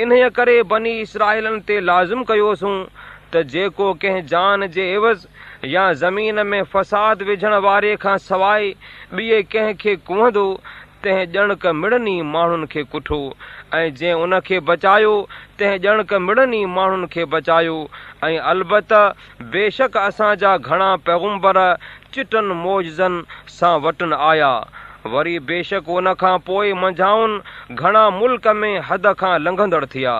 इन करे बनी इसराइलनि ते लाज़िम कयोसीं त जेको कंहिं जान जे एवज़ या ज़मीन में फ़साद विझण वारे खां सवाइ ॿिए कंहिंखे कुहंदो तंहिं ॼणक मिड़नी माण्हुनि खे कुठो ऐं जंहिं उन खे बचायो तंहिं ॼणक मिड़नी माण्हुनि खे बचायो ऐं अलबत बेशक असांजा घणा पैगुंबर चिटनि मौजनि सां वटनि आया वरी बेशक उन खां पोइ मंझाउनि घणा मुल्क में हद खां लंघंदड़ थिया